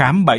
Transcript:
khám bệnh.